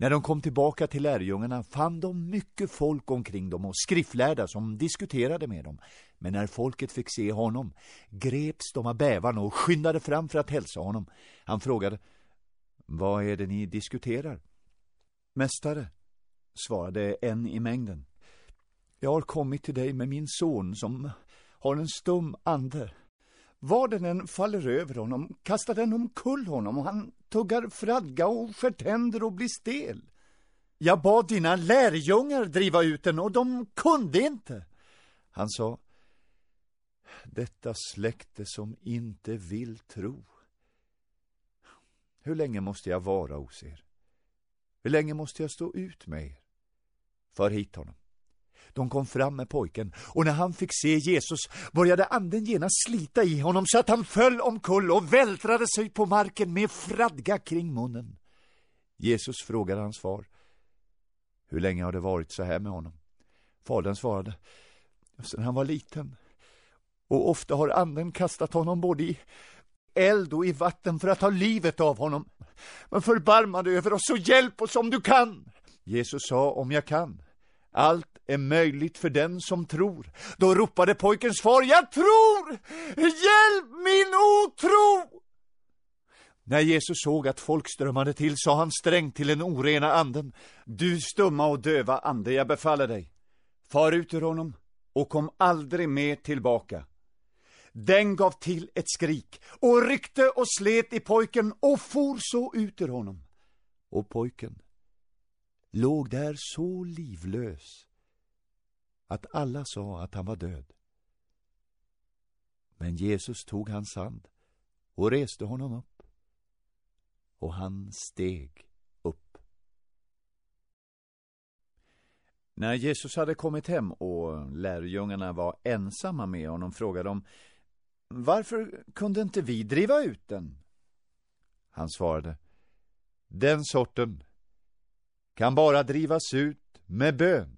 När de kom tillbaka till lärjungarna fann de mycket folk omkring dem och skriftlärda som diskuterade med dem. Men när folket fick se honom greps de av bävan och skyndade fram för att hälsa honom. Han frågade, vad är det ni diskuterar? Mästare, svarade en i mängden. Jag har kommit till dig med min son som har en stum ande. Var den än faller över honom kastar den omkull honom och han tuggar fradga och skär tänder och blir stel. Jag bad dina lärjungar driva ut den och de kunde inte. Han sa, detta släkte som inte vill tro. Hur länge måste jag vara hos er? Hur länge måste jag stå ut med er? För hit honom. De kom fram med pojken och när han fick se Jesus började anden genast slita i honom så att han föll omkull och vältrade sig på marken med fradga kring munnen. Jesus frågade hans far, hur länge har det varit så här med honom? Fadern svarade, sedan han var liten. Och ofta har anden kastat honom både i eld och i vatten för att ta livet av honom. Men förbarma dig över oss och hjälp oss om du kan. Jesus sa, om jag kan. Allt är möjligt för den som tror. Då ropade pojkens far, jag tror! Hjälp min otro! När Jesus såg att folk strömmade till sa han strängt till den orena anden, du stumma och döva ande, jag befaller dig, far ut ur honom och kom aldrig mer tillbaka. Den gav till ett skrik och ryckte och slet i pojken och for så ut ur honom. Och pojken låg där så livlös att alla sa att han var död. Men Jesus tog hans hand och reste honom upp. Och han steg upp. När Jesus hade kommit hem och lärjungarna var ensamma med honom frågade de Varför kunde inte vi driva ut den? Han svarade Den sorten kan bara drivas ut med bön.